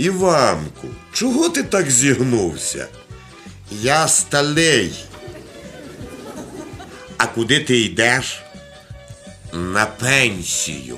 Іванку, чого ти так зігнувся? Я сталей. А куди ти йдеш? На пенсію.